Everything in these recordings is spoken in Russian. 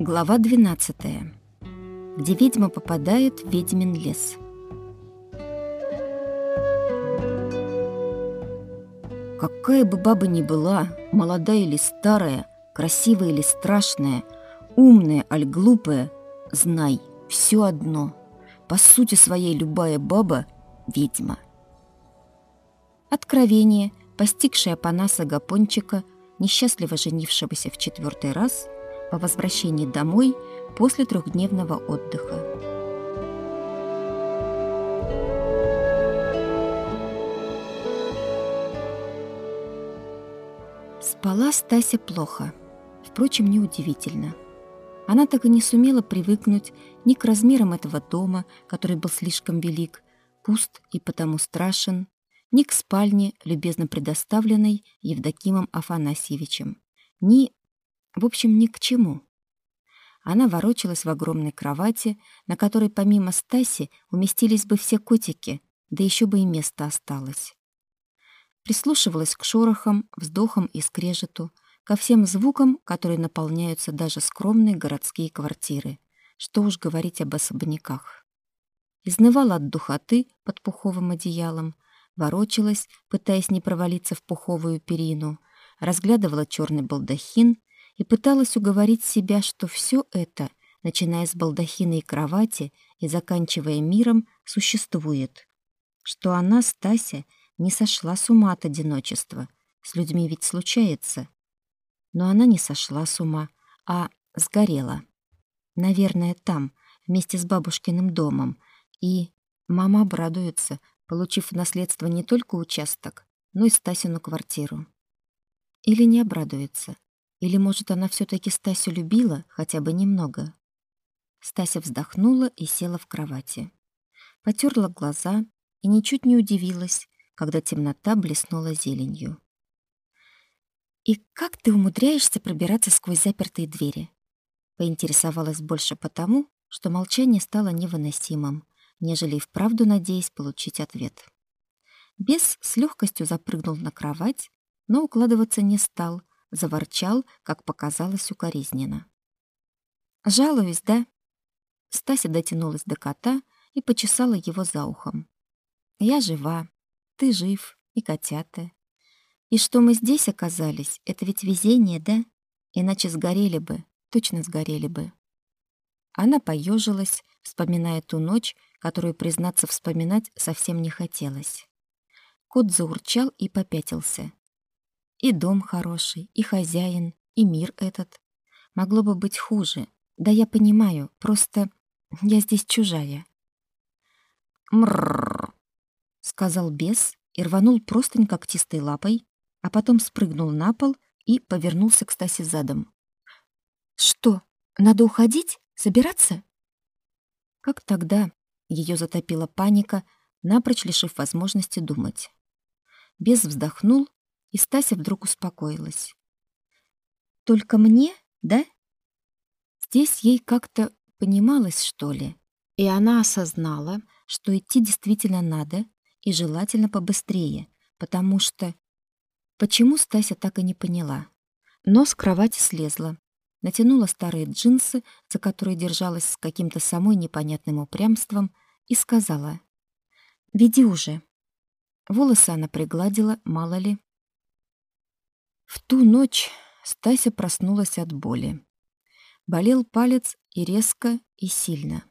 Глава 12. Где ведьма попадает в ведьмин лес. Какая бы баба ни была, молодая или старая, красивая или страшная, умная аль глупая, знай, все одно. По сути своей любая баба — ведьма. Откровение, постигшее Панаса Гапончика, несчастливо женившегося в четвертый раз, по возвращении домой после трехдневного отдыха. Спала Стася плохо. Впрочем, неудивительно. Она так и не сумела привыкнуть ни к размерам этого дома, который был слишком велик, пуст и потому страшен, ни к спальне, любезно предоставленной Евдокимом Афанасьевичем, ни, в общем, ни к чему. Она ворочалась в огромной кровати, на которой помимо Стаси уместились бы все котики, да еще бы и место осталось прислушивалась к шорохам, вздохам и скрежету, ко всем звукам, которые наполняются даже скромные городские квартиры. Что уж говорить об особняках. Изнывала от духоты под пуховым одеялом, ворочалась, пытаясь не провалиться в пуховую перину, разглядывала черный балдахин и пыталась уговорить себя, что все это, начиная с балдахина и кровати и заканчивая миром, существует. Что она, Стася, не сошла с ума от одиночества. С людьми ведь случается. Но она не сошла с ума, а сгорела. Наверное, там, вместе с бабушкиным домом. И мама обрадуется, получив в наследство не только участок, но и Стасину квартиру. Или не обрадуется. Или, может, она все таки Стасю любила хотя бы немного. Стася вздохнула и села в кровати. Потерла глаза и ничуть не удивилась, когда темнота блеснула зеленью. «И как ты умудряешься пробираться сквозь запертые двери?» Поинтересовалась больше потому, что молчание стало невыносимым, нежели и вправду надеясь получить ответ. Бес с легкостью запрыгнул на кровать, но укладываться не стал, заворчал, как показалось укоризненно. «Жалуюсь, да?» Стася дотянулась до кота и почесала его за ухом. «Я жива, ты жив, и котята. И что мы здесь оказались, это ведь везение, да? Иначе сгорели бы, точно сгорели бы. Она поежилась, вспоминая ту ночь, которую, признаться, вспоминать совсем не хотелось. Кот заурчал и попятился. И дом хороший, и хозяин, и мир этот. Могло бы быть хуже. Да я понимаю, просто я здесь чужая. Мрррр сказал бес и рванул простынь когтистой лапой, а потом спрыгнул на пол и повернулся к Стасе задом. Что? Надо уходить? Собираться? Как тогда ее затопила паника, напрочь лишив возможности думать. Бес вздохнул, и Стася вдруг успокоилась. Только мне, да? Здесь ей как-то понималось, что ли, и она осознала, что идти действительно надо, и желательно побыстрее, потому что... Почему Стася так и не поняла? Но с кровати слезла, натянула старые джинсы, за которые держалась с каким-то самой непонятным упрямством, и сказала «Веди уже». Волосы она пригладила, мало ли. В ту ночь Стася проснулась от боли. Болел палец и резко, и сильно.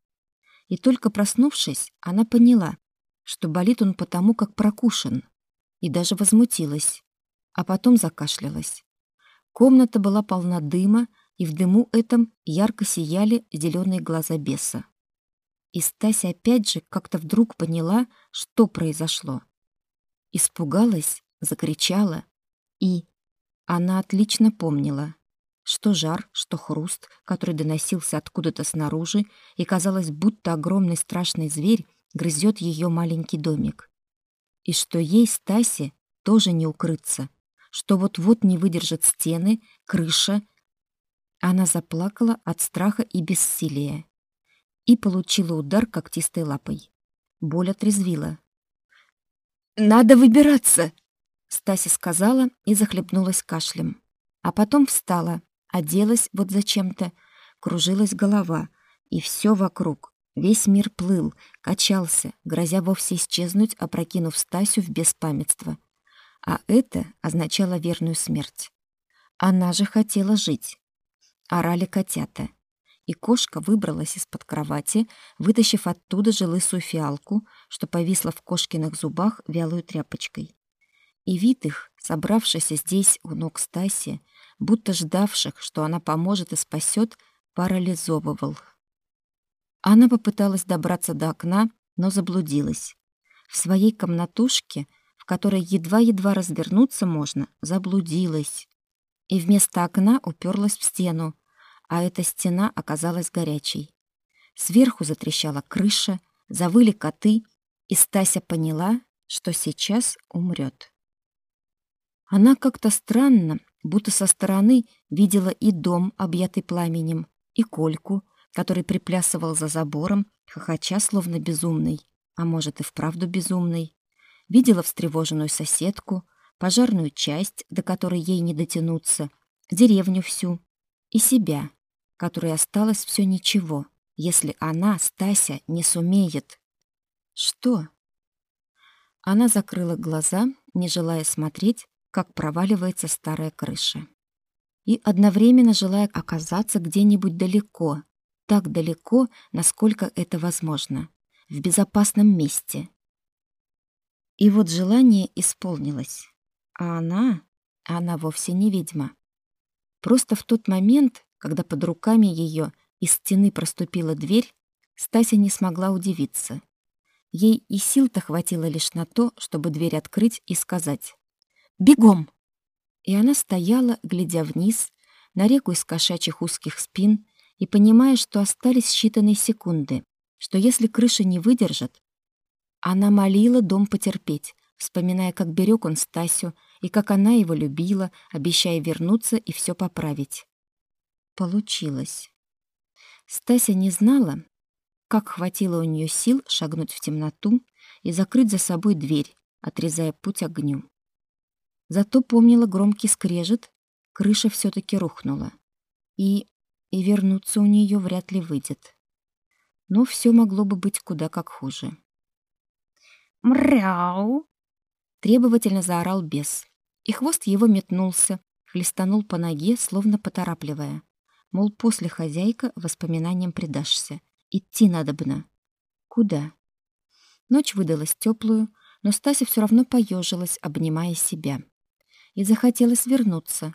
И только проснувшись, она поняла, что болит он потому, как прокушен, и даже возмутилась, а потом закашлялась. Комната была полна дыма, и в дыму этом ярко сияли зеленые глаза беса. И Стася опять же как-то вдруг поняла, что произошло. Испугалась, закричала, и она отлично помнила, что жар, что хруст, который доносился откуда-то снаружи, и казалось, будто огромный страшный зверь грызет ее маленький домик. И что ей, Стасе, тоже не укрыться, что вот-вот не выдержат стены, крыша. Она заплакала от страха и бессилия и получила удар когтистой лапой. Боль отрезвила. «Надо выбираться!» Стася сказала и захлебнулась кашлем. А потом встала, оделась вот зачем-то, кружилась голова, и все вокруг, весь мир плыл, качался, грозя вовсе исчезнуть, опрокинув Стасю в беспамятство. А это означало верную смерть. Она же хотела жить. Орали котята. И кошка выбралась из-под кровати, вытащив оттуда же лысую фиалку, что повисла в кошкиных зубах вялой тряпочкой. И вид их, собравшийся здесь у ног Стаси, будто ждавших, что она поможет и спасет, парализовывал. Она попыталась добраться до окна, но заблудилась. В своей комнатушке, в которой едва-едва развернуться можно, заблудилась и вместо окна уперлась в стену, а эта стена оказалась горячей. Сверху затрещала крыша, завыли коты, и Стася поняла, что сейчас умрет. Она как-то странно, будто со стороны, видела и дом, объятый пламенем, и Кольку, который приплясывал за забором, хохоча словно безумный, а может и вправду безумный. Видела встревоженную соседку — пожарную часть, до которой ей не дотянуться, деревню всю и себя, которой осталось все ничего, если она, Стася, не сумеет. Что? Она закрыла глаза, не желая смотреть, как проваливается старая крыша. И одновременно желая оказаться где-нибудь далеко, так далеко, насколько это возможно, в безопасном месте. И вот желание исполнилось. А она, она вовсе не ведьма. Просто в тот момент, когда под руками ее из стены проступила дверь, Стася не смогла удивиться. Ей и сил-то хватило лишь на то, чтобы дверь открыть и сказать «Бегом!». И она стояла, глядя вниз, на реку из кошачьих узких спин и понимая, что остались считанные секунды, что если крыша не выдержит, она молила дом потерпеть, вспоминая, как берег он Стасю и как она его любила, обещая вернуться и все поправить. Получилось. Стася не знала, как хватило у нее сил шагнуть в темноту и закрыть за собой дверь, отрезая путь огню. Зато помнила громкий скрежет, крыша все таки рухнула. И и вернуться у нее вряд ли выйдет. Но все могло бы быть куда как хуже. «Мряу!» Требовательно заорал бес, и хвост его метнулся, хлестанул по ноге, словно поторапливая. Мол, после хозяйка воспоминаниям предашься. Идти надо надобно. Куда? Ночь выдалась теплую, но Стася все равно поежилась, обнимая себя. И захотелось вернуться.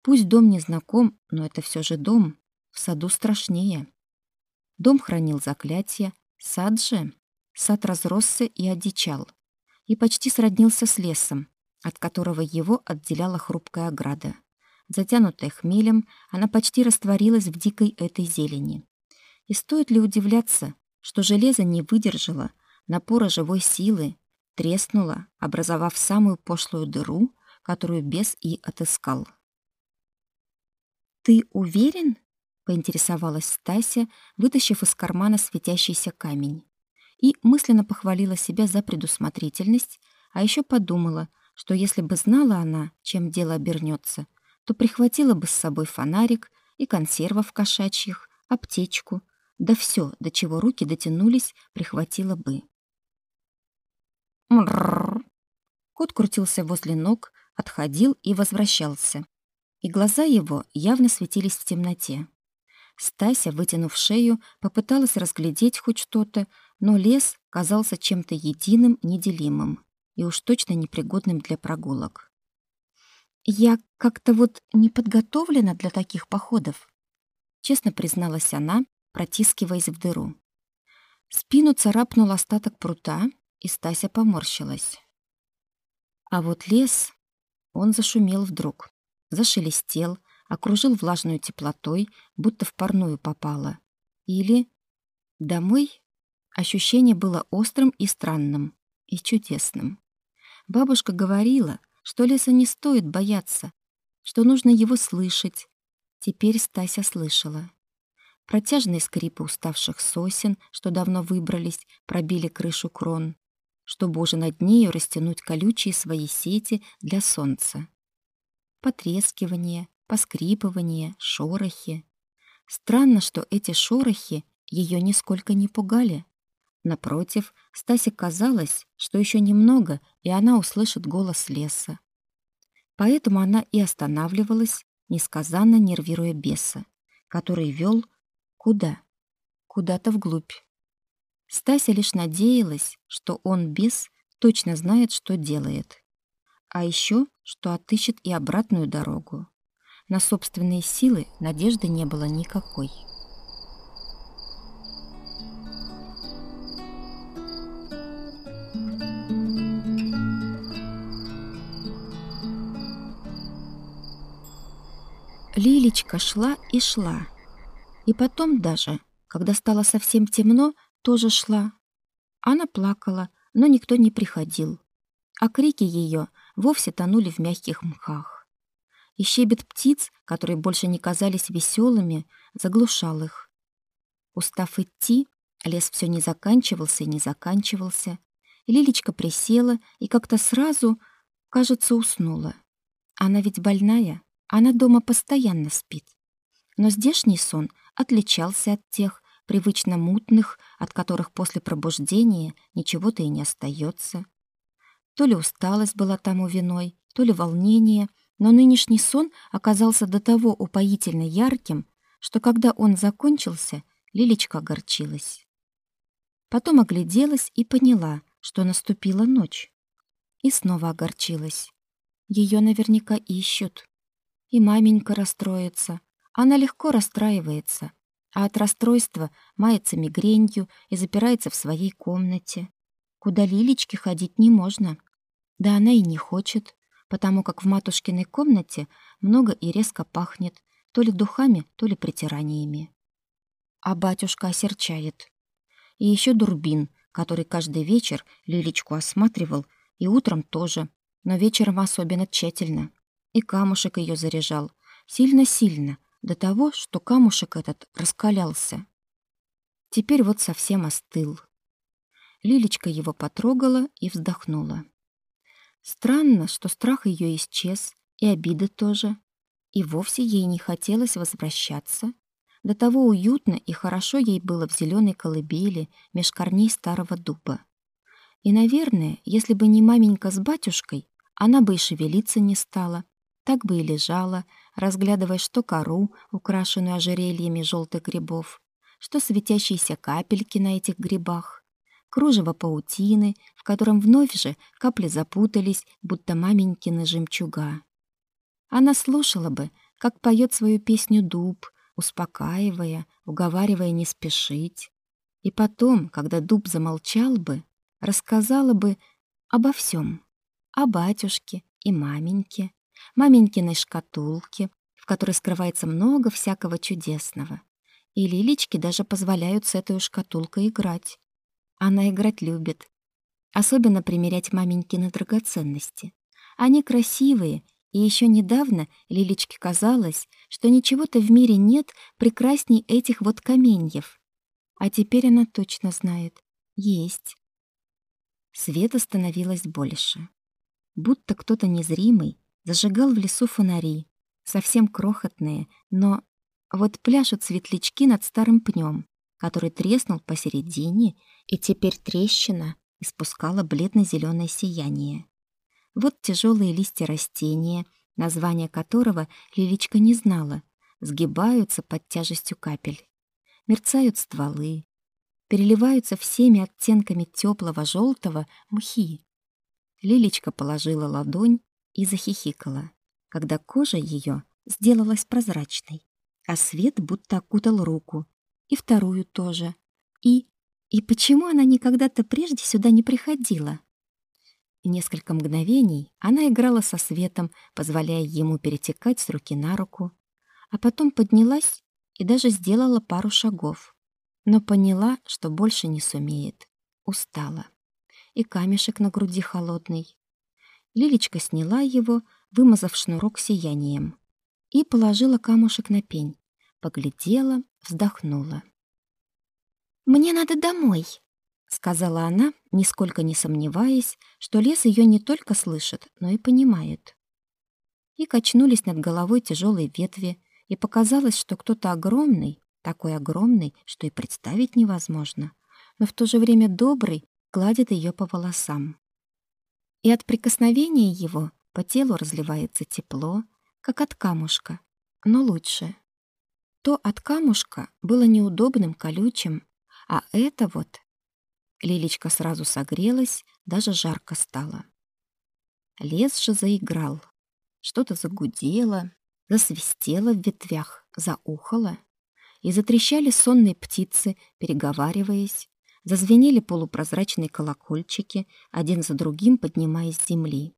Пусть дом не знаком, но это все же дом. В саду страшнее. Дом хранил заклятие, сад же... Сад разросся и одичал и почти сроднился с лесом, от которого его отделяла хрупкая ограда. Затянутая хмелем, она почти растворилась в дикой этой зелени. И стоит ли удивляться, что железо не выдержало напора живой силы, треснуло, образовав самую пошлую дыру, которую бес и отыскал. «Ты уверен?» — поинтересовалась Стася, вытащив из кармана светящийся камень и мысленно похвалила себя за предусмотрительность, а еще подумала, что если бы знала она, чем дело обернется, то прихватила бы с собой фонарик и консервов кошачьих, аптечку, да все, до чего руки дотянулись, прихватила бы. Мрррр. Кот крутился возле ног, отходил и возвращался. И глаза его явно светились в темноте. Стася, вытянув шею, попыталась разглядеть хоть что-то, но лес казался чем-то единым, неделимым и уж точно непригодным для прогулок. «Я как-то вот не подготовлена для таких походов», честно призналась она, протискиваясь в дыру. Спину царапнул остаток прута, и Стася поморщилась. А вот лес, он зашумел вдруг, зашелестел, окружил влажной теплотой, будто в парную попало. Или домой Ощущение было острым и странным, и чудесным. Бабушка говорила, что леса не стоит бояться, что нужно его слышать. Теперь Стася слышала. Протяжные скрипы уставших сосен, что давно выбрались, пробили крышу крон, чтобы уже над нею растянуть колючие свои сети для солнца. Потрескивание, поскрипывание, шорохи. Странно, что эти шорохи ее нисколько не пугали. Напротив, Стасе казалось, что еще немного, и она услышит голос леса. Поэтому она и останавливалась, несказанно нервируя беса, который вел куда? Куда-то вглубь. Стася лишь надеялась, что он, бес, точно знает, что делает. А еще, что отыщет и обратную дорогу. На собственные силы надежды не было никакой. Лилечка шла и шла. И потом даже, когда стало совсем темно, тоже шла. Она плакала, но никто не приходил. А крики ее вовсе тонули в мягких мхах. И щебет птиц, которые больше не казались веселыми, заглушал их. Устав идти, лес все не заканчивался и не заканчивался. Лилечка присела и как-то сразу, кажется, уснула. Она ведь больная. Она дома постоянно спит. Но здешний сон отличался от тех, привычно мутных, от которых после пробуждения ничего-то и не остается. То ли усталость была тому виной, то ли волнение, но нынешний сон оказался до того упоительно ярким, что когда он закончился, Лилечка огорчилась. Потом огляделась и поняла, что наступила ночь. И снова огорчилась. Ее наверняка ищут. И маменька расстроится. Она легко расстраивается, а от расстройства мается мигренью и запирается в своей комнате. Куда Лилечке ходить не можно. Да она и не хочет, потому как в матушкиной комнате много и резко пахнет, то ли духами, то ли притираниями. А батюшка осерчает. И еще Дурбин, который каждый вечер Лилечку осматривал, и утром тоже, но вечером особенно тщательно и камушек ее заряжал. Сильно-сильно, до того, что камушек этот раскалялся. Теперь вот совсем остыл. Лилечка его потрогала и вздохнула. Странно, что страх ее исчез, и обида тоже. И вовсе ей не хотелось возвращаться. До того уютно и хорошо ей было в зеленой колыбели меж корней старого дуба. И, наверное, если бы не маменька с батюшкой, она бы и шевелиться не стала, так бы и лежала, разглядывая что кору, украшенную ожерельями желтых грибов, что светящиеся капельки на этих грибах, кружево паутины, в котором вновь же капли запутались, будто маменькины жемчуга. Она слушала бы, как поет свою песню дуб, успокаивая, уговаривая не спешить. И потом, когда дуб замолчал бы, рассказала бы обо всем, о батюшке и маменьке, маменькиной шкатулке, в которой скрывается много всякого чудесного. И Лилечке даже позволяют с этой шкатулкой играть. Она играть любит. Особенно примерять маменькины драгоценности. Они красивые, и еще недавно Лилечке казалось, что ничего-то в мире нет прекрасней этих вот каменьев. А теперь она точно знает. Есть. Света становилось больше. Будто кто-то незримый Зажигал в лесу фонари, совсем крохотные, но вот пляшут светлячки над старым пнем, который треснул посередине, и теперь трещина испускала бледно-зеленое сияние. Вот тяжелые листья растения, название которого Лиличка не знала, сгибаются под тяжестью капель. Мерцают стволы, переливаются всеми оттенками теплого желтого мхи. Лилечка положила ладонь и захихикала, когда кожа ее сделалась прозрачной, а свет будто окутал руку, и вторую тоже. И... и почему она никогда-то прежде сюда не приходила? Несколько мгновений она играла со светом, позволяя ему перетекать с руки на руку, а потом поднялась и даже сделала пару шагов, но поняла, что больше не сумеет. Устала. И камешек на груди холодный, Лилечка сняла его, вымазав шнурок сиянием, и положила камушек на пень. Поглядела, вздохнула. «Мне надо домой», — сказала она, нисколько не сомневаясь, что лес ее не только слышит, но и понимает. И качнулись над головой тяжелые ветви, и показалось, что кто-то огромный, такой огромный, что и представить невозможно, но в то же время добрый, гладит ее по волосам. И от прикосновения его по телу разливается тепло, как от камушка, но лучше. То от камушка было неудобным, колючим, а это вот... Лилечка сразу согрелась, даже жарко стало. Лес же заиграл. Что-то загудело, засвистело в ветвях, заухало. И затрещали сонные птицы, переговариваясь. Зазвенели полупрозрачные колокольчики, один за другим поднимаясь с земли.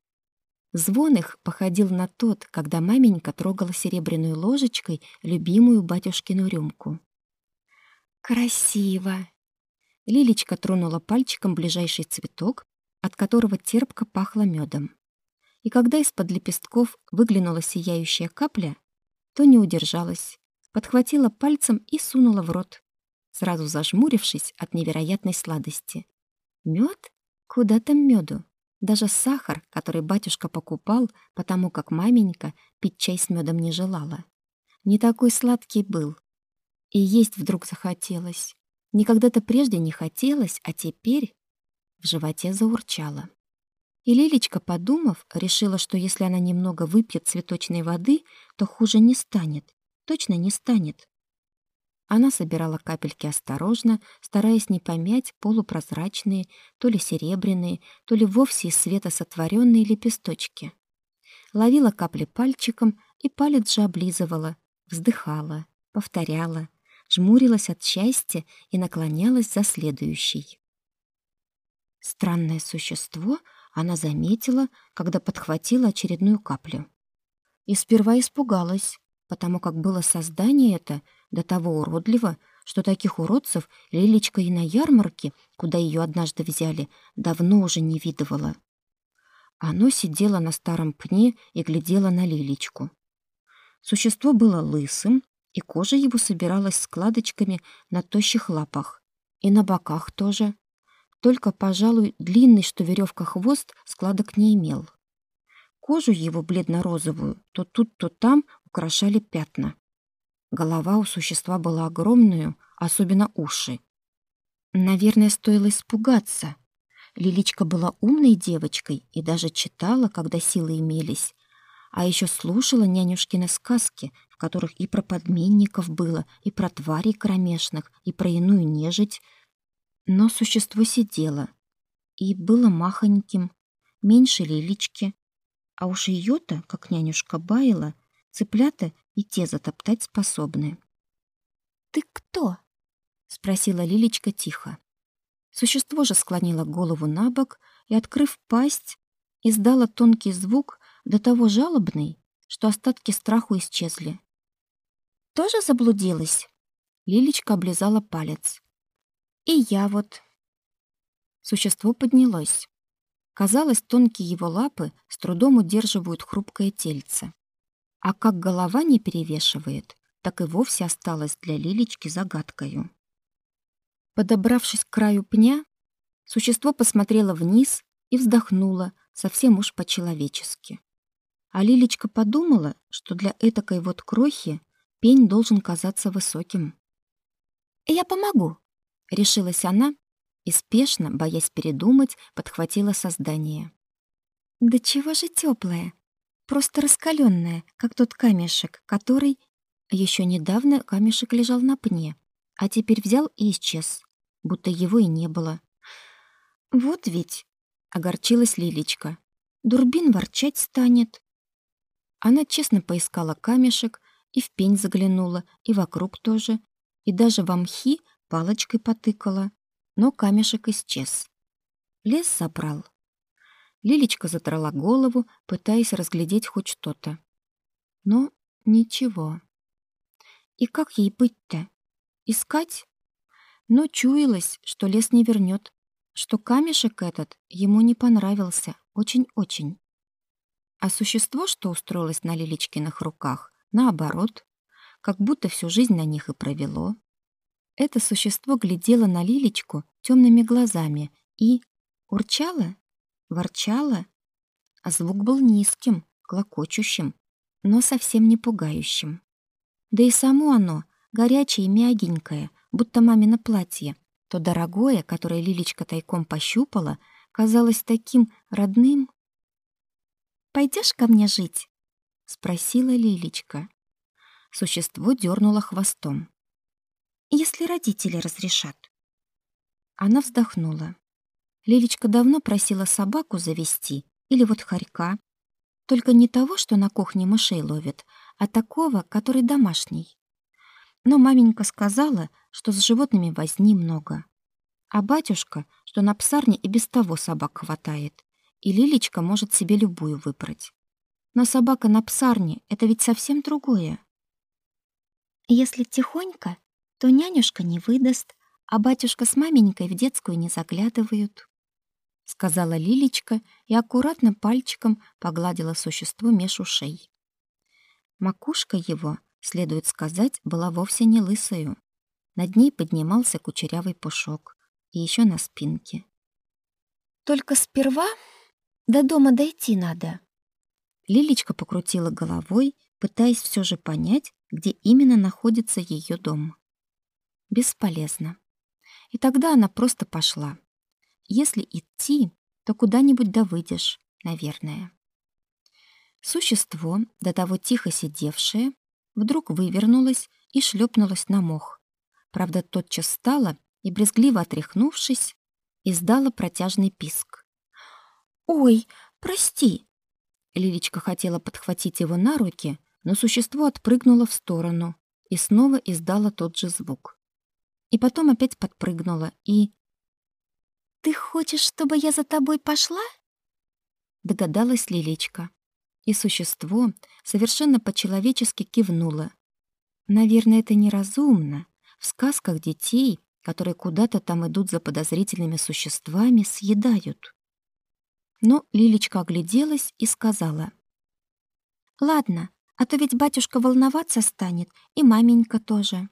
Звон их походил на тот, когда маменька трогала серебряной ложечкой любимую батюшкину рюмку. «Красиво!» Лилечка тронула пальчиком ближайший цветок, от которого терпко пахло медом. И когда из-под лепестков выглянула сияющая капля, то не удержалась, подхватила пальцем и сунула в рот, сразу зажмурившись от невероятной сладости. Мед? Куда там меду? Даже сахар, который батюшка покупал, потому как маменька пить чай с медом не желала. Не такой сладкий был. И есть вдруг захотелось. Никогда-то прежде не хотелось, а теперь в животе заурчало. И Лилечка, подумав, решила, что если она немного выпьет цветочной воды, то хуже не станет. Точно не станет. Она собирала капельки осторожно, стараясь не помять полупрозрачные, то ли серебряные, то ли вовсе из света сотворенные лепесточки. Ловила капли пальчиком и палец же облизывала, вздыхала, повторяла, жмурилась от счастья и наклонялась за следующей. Странное существо она заметила, когда подхватила очередную каплю. И сперва испугалась, потому как было создание это до того уродливо, что таких уродцев Лилечка и на ярмарке, куда ее однажды взяли, давно уже не видывала. Оно сидело на старом пне и глядело на Лилечку. Существо было лысым, и кожа его собиралась складочками на тощих лапах. И на боках тоже. Только, пожалуй, длинный, что веревка хвост, складок не имел. Кожу его бледно-розовую то тут, то там украшали пятна. Голова у существа была огромную, особенно уши. Наверное, стоило испугаться. Лиличка была умной девочкой и даже читала, когда силы имелись, а еще слушала нянюшкины сказки, в которых и про подменников было, и про тварей кромешных, и про иную нежить. Но существо сидело и было махоньким, меньше Лилички, а уж ее-то, как нянюшка баяла, цыплята и те затоптать способны. «Ты кто?» — спросила Лилечка тихо. Существо же склонило голову на бок и, открыв пасть, издало тонкий звук, до того жалобный, что остатки страху исчезли. «Тоже заблудилась?» Лилечка облизала палец. «И я вот». Существо поднялось. Казалось, тонкие его лапы с трудом удерживают хрупкое тельце. А как голова не перевешивает, так и вовсе осталась для Лилечки загадкою. Подобравшись к краю пня, существо посмотрело вниз и вздохнуло совсем уж по-человечески. А Лилечка подумала, что для этакой вот крохи пень должен казаться высоким. «Я помогу», — решилась она и спешно, боясь передумать, подхватила создание. «Да чего же теплое, Просто раскаленное, как тот камешек, который... еще недавно камешек лежал на пне, а теперь взял и исчез, будто его и не было. «Вот ведь», — огорчилась Лилечка, — «дурбин ворчать станет». Она честно поискала камешек и в пень заглянула, и вокруг тоже, и даже в мхи палочкой потыкала, но камешек исчез. Лес забрал. Лилечка задрала голову, пытаясь разглядеть хоть что-то. Но ничего. И как ей быть-то? Искать? Но чуялось, что лес не вернет, что камешек этот ему не понравился очень-очень. А существо, что устроилось на Лилечкиных руках, наоборот, как будто всю жизнь на них и провело. Это существо глядело на Лилечку темными глазами и урчало ворчала, а звук был низким, клокочущим, но совсем не пугающим. Да и само оно, горячее и мягенькое, будто мамино платье. То дорогое, которое Лилечка тайком пощупала, казалось таким родным. Пойдешь ко мне жить?» — спросила Лилечка. Существо дернуло хвостом. «Если родители разрешат». Она вздохнула. Лилечка давно просила собаку завести или вот хорька, только не того, что на кухне мышей ловит, а такого, который домашний. Но маменька сказала, что с животными возни много. А батюшка, что на псарне и без того собак хватает, и Лилечка может себе любую выбрать. Но собака на псарне — это ведь совсем другое. Если тихонько, то нянюшка не выдаст, а батюшка с маменькой в детскую не заглядывают сказала Лилечка и аккуратно пальчиком погладила существо меж ушей. Макушка его, следует сказать, была вовсе не лысою. Над ней поднимался кучерявый пушок, и еще на спинке. Только сперва до дома дойти надо. Лилечка покрутила головой, пытаясь все же понять, где именно находится ее дом. Бесполезно. И тогда она просто пошла. Если идти, то куда-нибудь да выйдешь, наверное. Существо, до того тихо сидевшее, вдруг вывернулось и шлепнулось на мох. Правда, тотчас встала и, брезгливо отряхнувшись, издала протяжный писк. «Ой, прости!» Лилечка хотела подхватить его на руки, но существо отпрыгнуло в сторону и снова издало тот же звук. И потом опять подпрыгнуло и «Ты хочешь, чтобы я за тобой пошла?» Догадалась Лилечка. И существо совершенно по-человечески кивнуло. Наверное, это неразумно. В сказках детей, которые куда-то там идут за подозрительными существами, съедают. Но Лилечка огляделась и сказала. «Ладно, а то ведь батюшка волноваться станет, и маменька тоже».